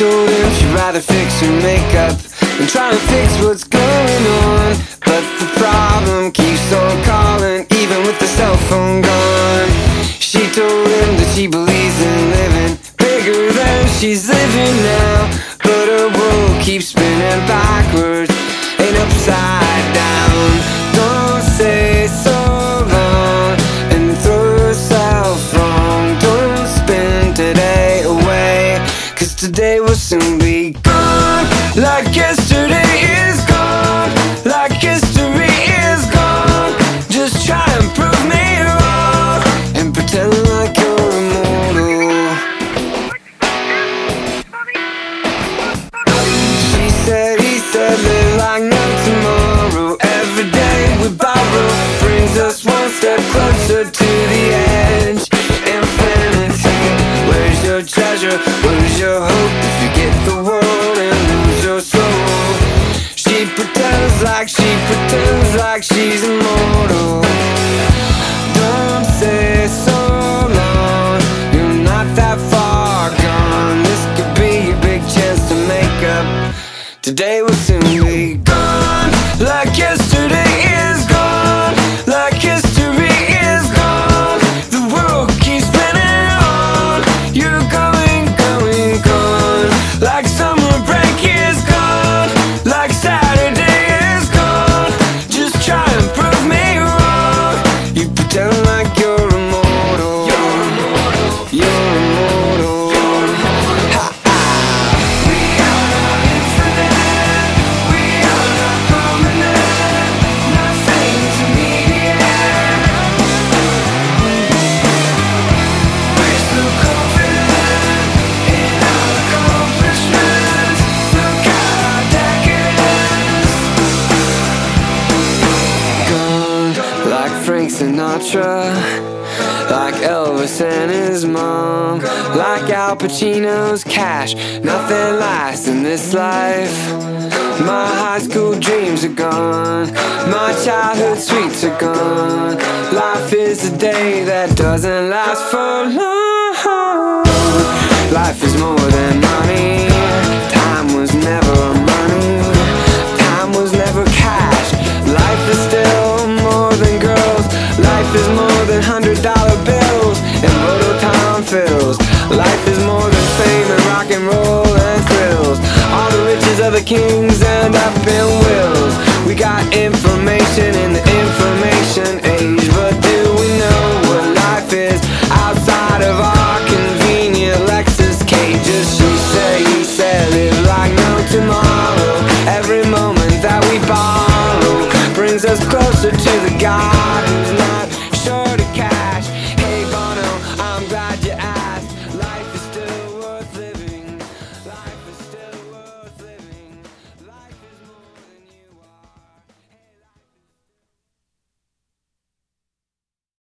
try to fix her makeup and try to fix what's going on. But the problem keeps on calling, even with the cell phone gone. She told him that she believes in living bigger than she's living now. But her world keeps spinning backwards and upside today will soon like she pretends like she's immortal. Don't say so long. You're not that far gone. This could be a big chance to make up. Today will soon be gone. Frank Sinatra, like Elvis and his mom, like Al Pacino's cash. Nothing lasts in this life. My high school dreams are gone, my childhood sweets are gone. Life is a day that doesn't last for long. Life is more I've been.